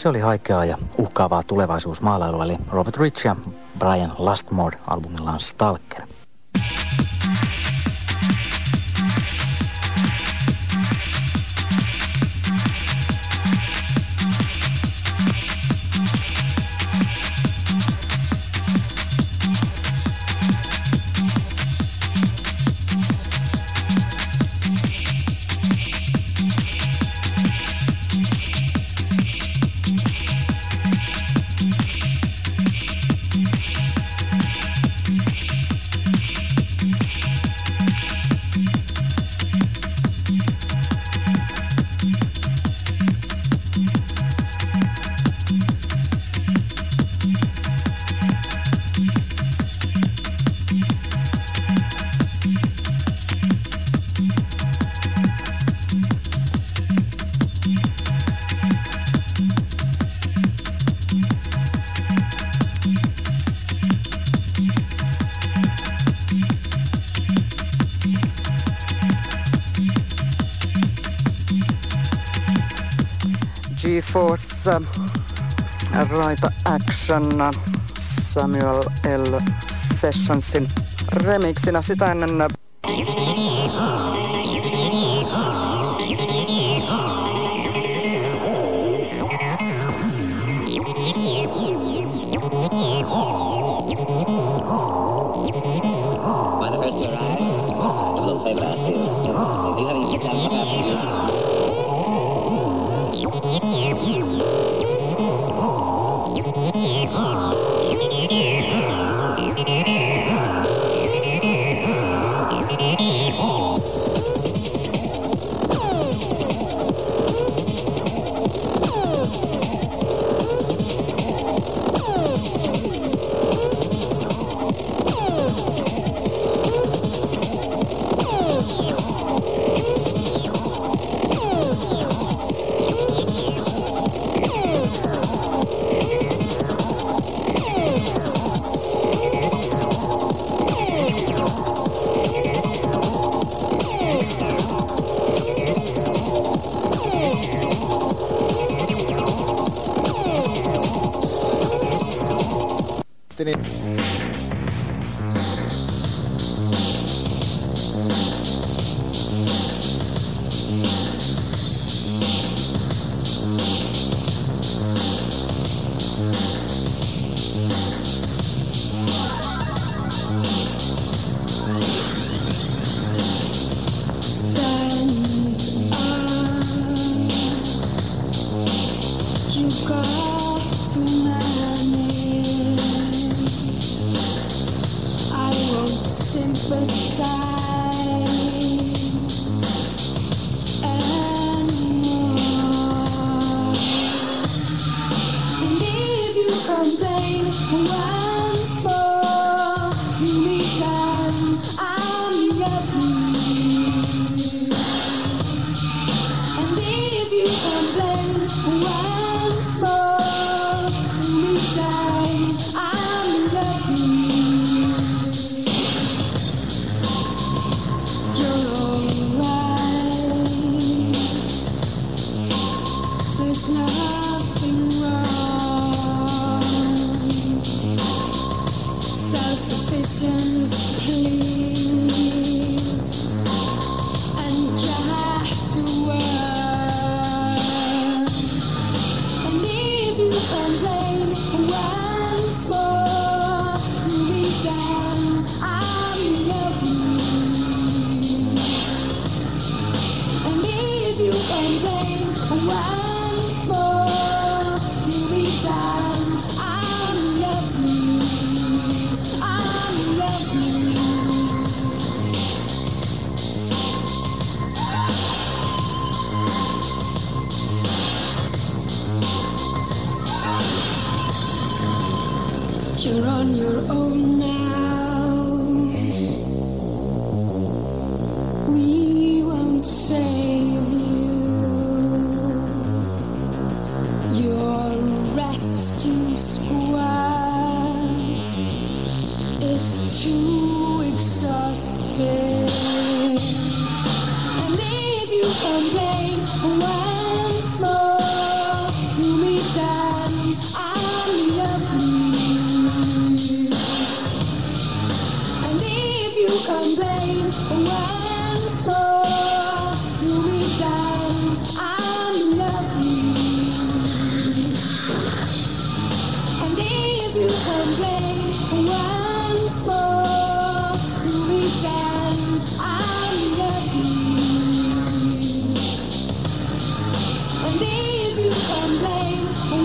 Se oli haikeaa ja uhkaavaa tulevaisuusmaalailua, eli Robert Rich ja Brian Lastmore albumillaan Stalker. GeForce Raita Action Samuel L. Sessionsin remixinä sitä ennen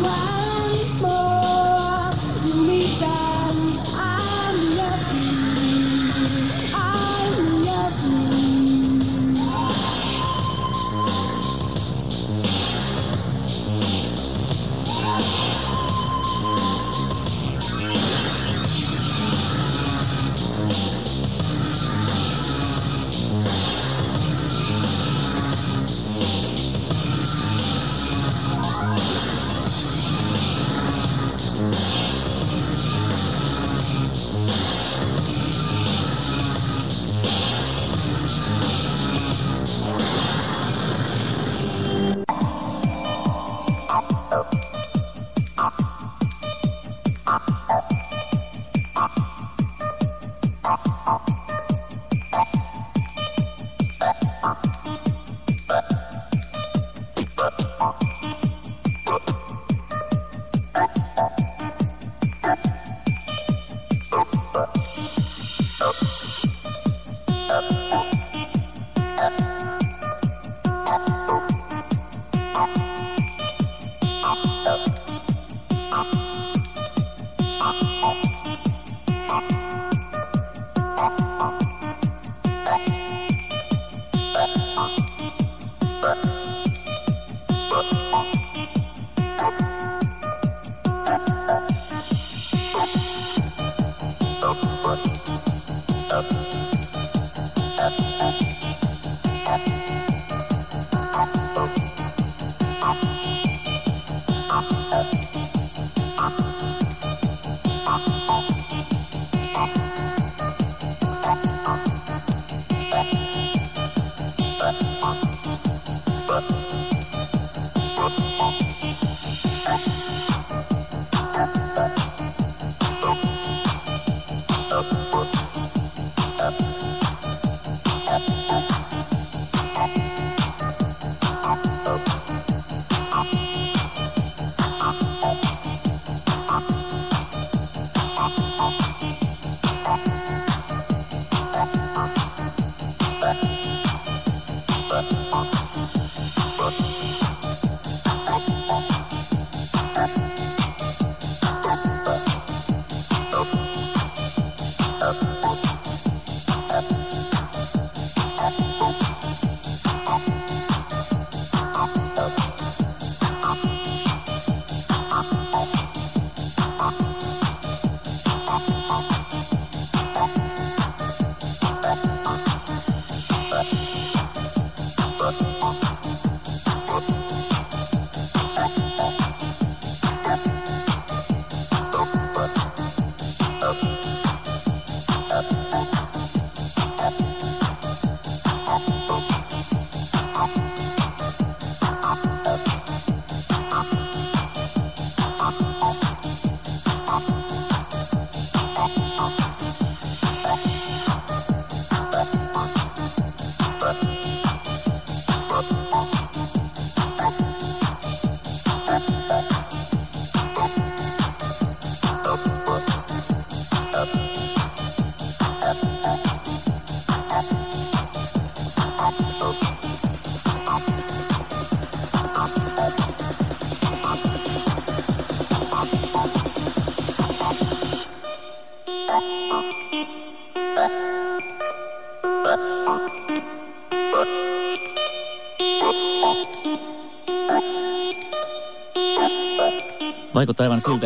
Vaikuttaa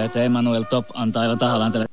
että Emmanuel Top antaa aivan tahallaan tälle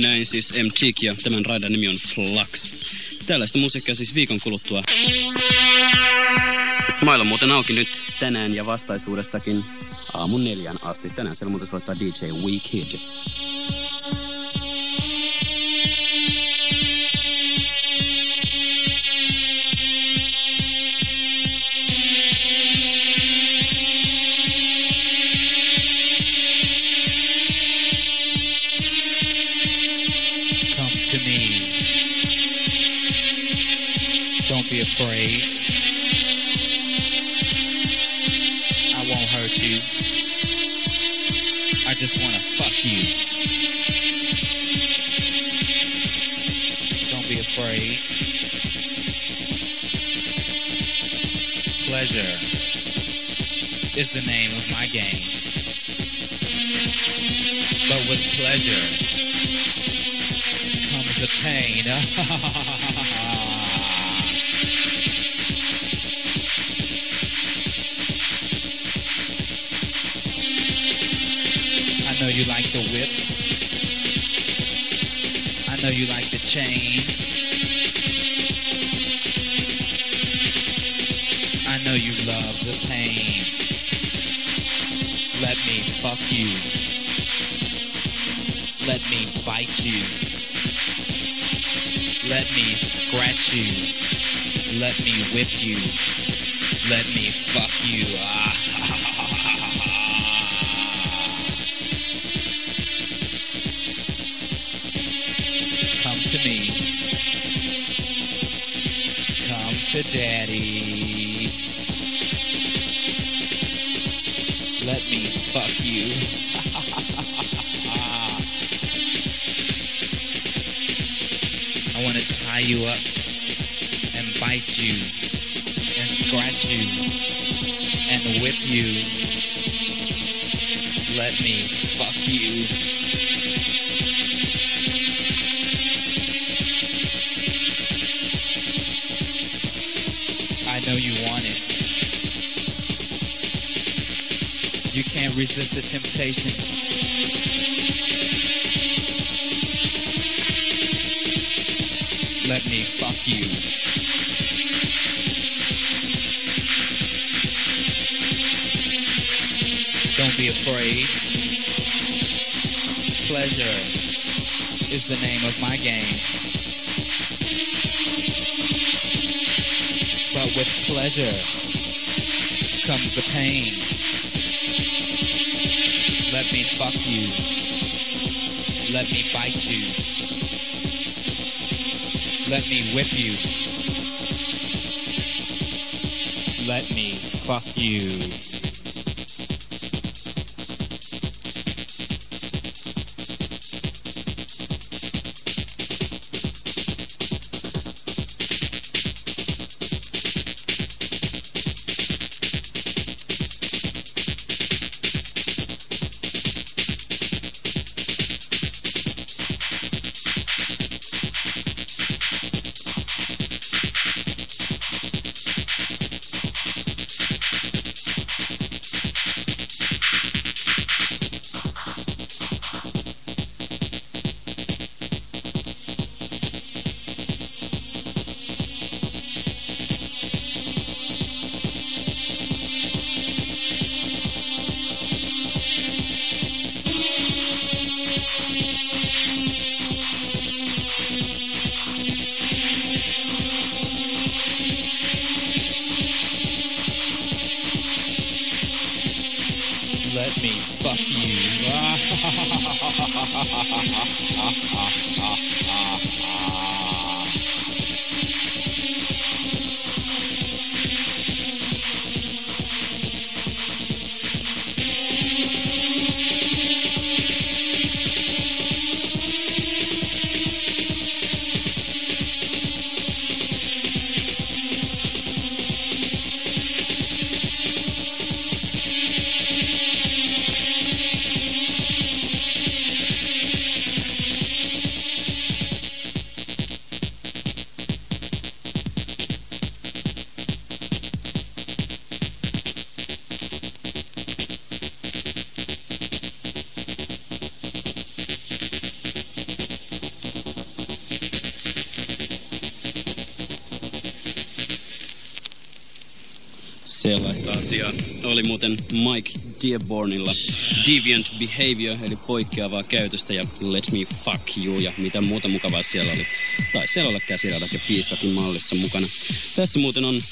Näin siis M. Cheek ja tämän raidan nimi on Flux. Tällaista musiikkia siis viikon kuluttua. On muuten auki nyt tänään ja vastaisuudessakin aamun neljän asti. Tänään siellä muuten soittaa DJ Weekhead. Be afraid. I won't hurt you. I just want to fuck you. Don't be afraid. Pleasure is the name of my game. But with pleasure comes the pain. know you like the whip. I know you like the chain. I know you love the pain. Let me fuck you. Let me bite you. Let me scratch you. Let me whip you. Let me fuck you. Ah. To daddy. Let me fuck you. I want to tie you up and bite you and scratch you and whip you. Let me fuck you. Know you want it. You can't resist the temptation. Let me fuck you. Don't be afraid. Pleasure is the name of my game. But with pleasure comes the pain. Let me fuck you. Let me bite you. Let me whip you. Let me fuck you. let me fuck you. Sellaista asiaa oli muuten Mike Dearbornilla. Deviant Behavior, eli poikkeavaa käytöstä ja Let Me Fuck You ja mitä muuta mukavaa siellä oli. Tai siellä olla käsiradat ja piiskakin mallissa mukana. Tässä muuten on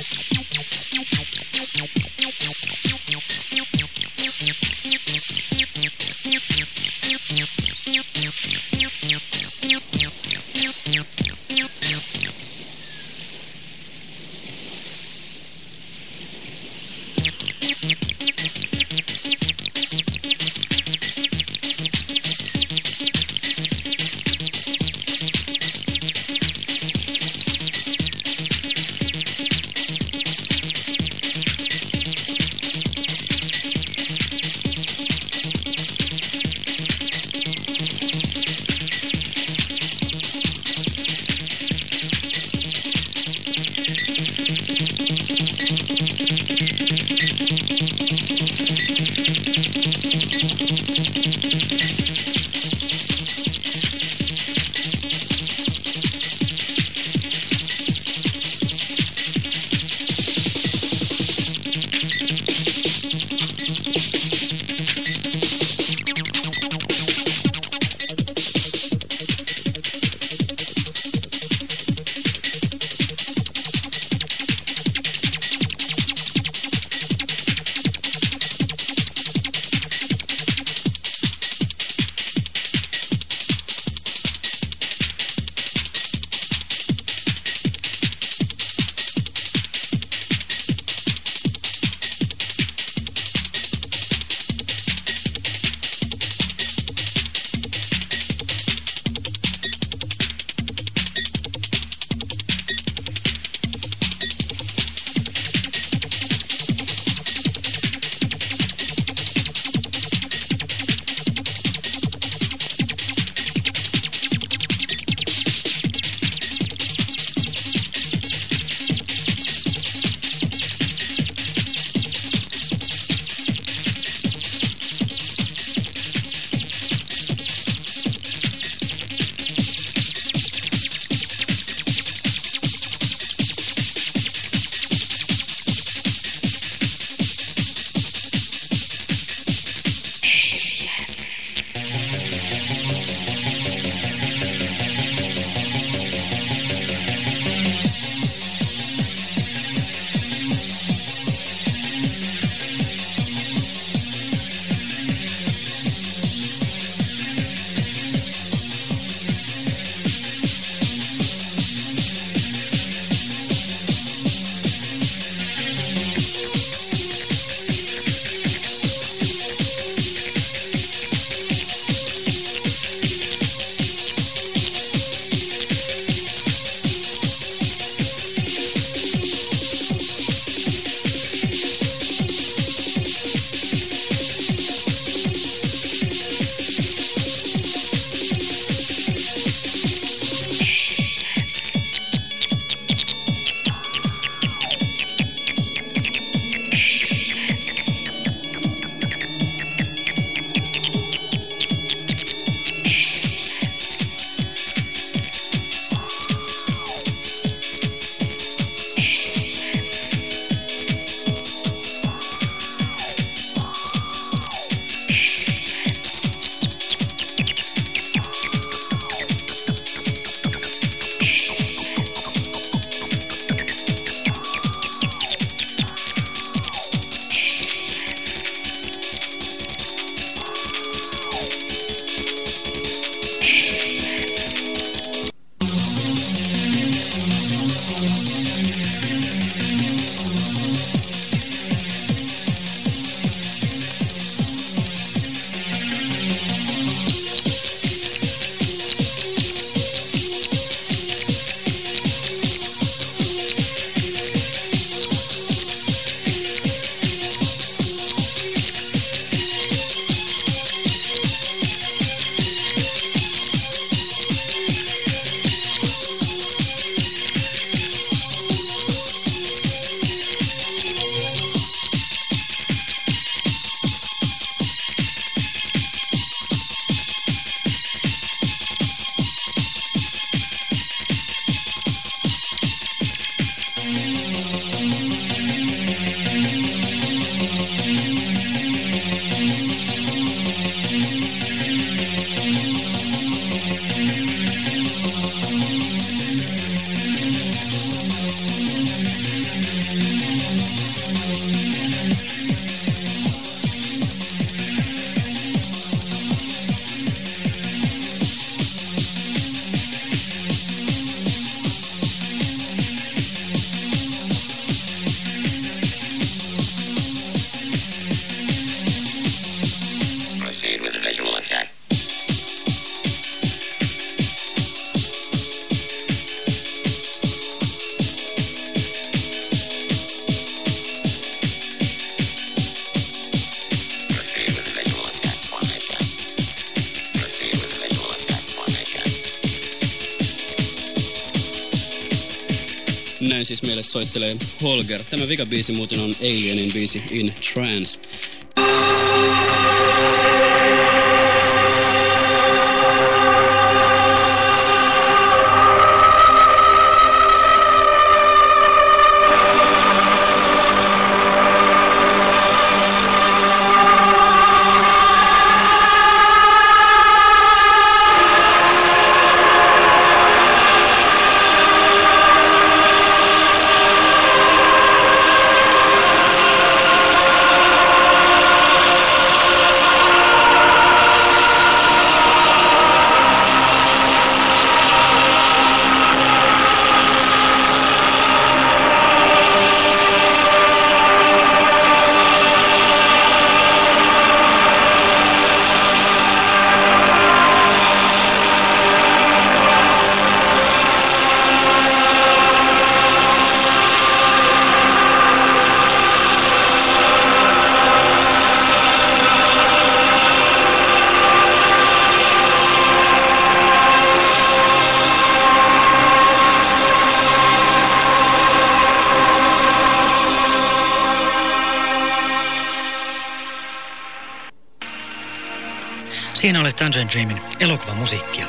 Thank you. Näin siis meille soittelee Holger. Tämä vikabiisi muuten on Alienin biisi In Trance. Van Dreamin elokuvamusiikkia.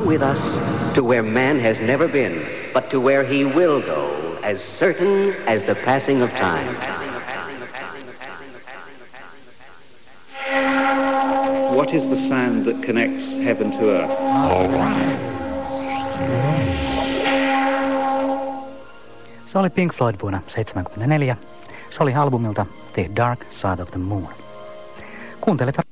Come with us to where man has never been, but to where he will go, as certain as the passing of time. What is the sound that connects heaven to earth? Se oli Pink Floyd vuonna 1974. Se oli albumilta The Dark Side of the Moon. Kuuntelet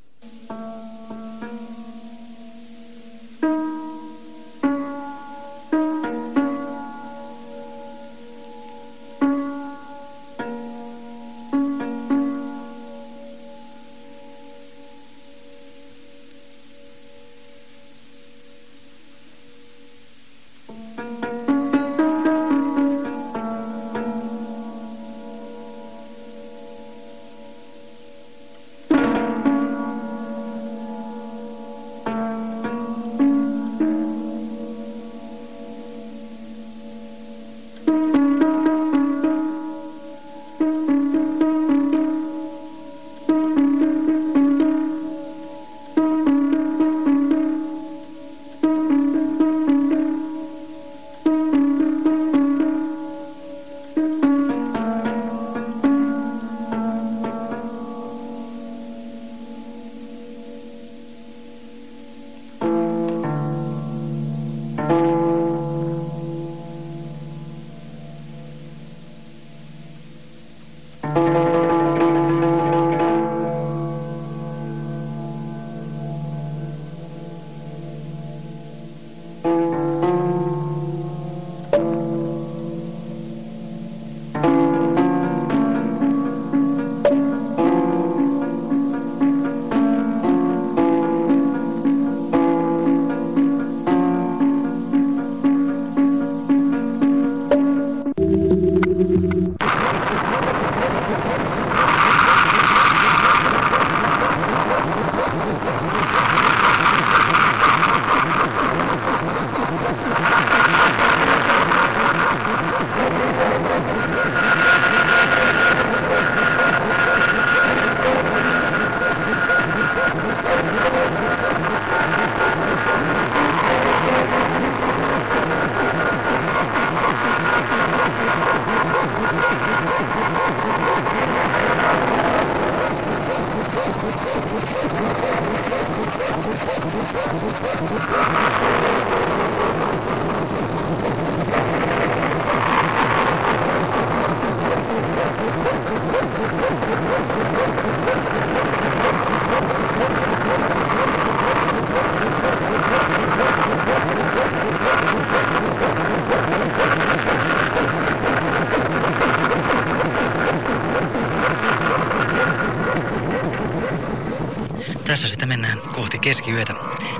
keskiyötä.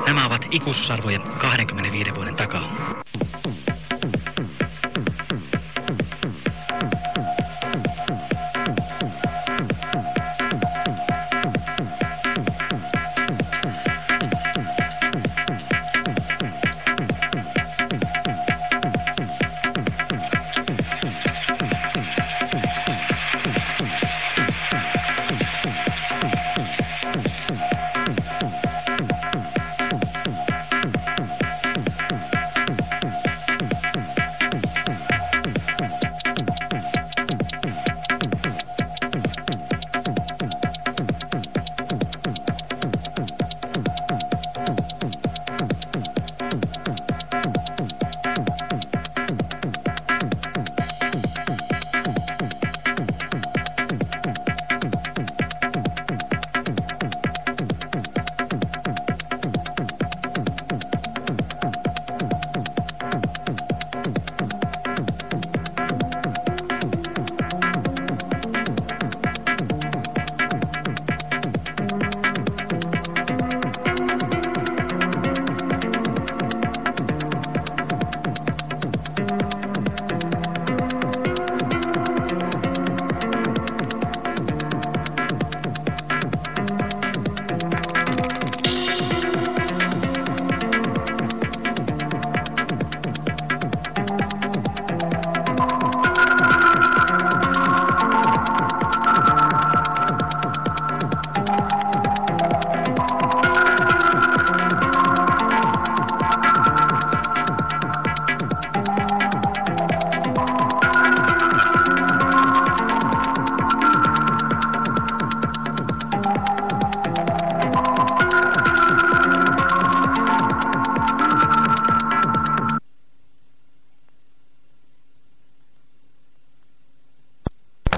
Nämä ovat ikuisuusarvoja 25 vuoden takaa.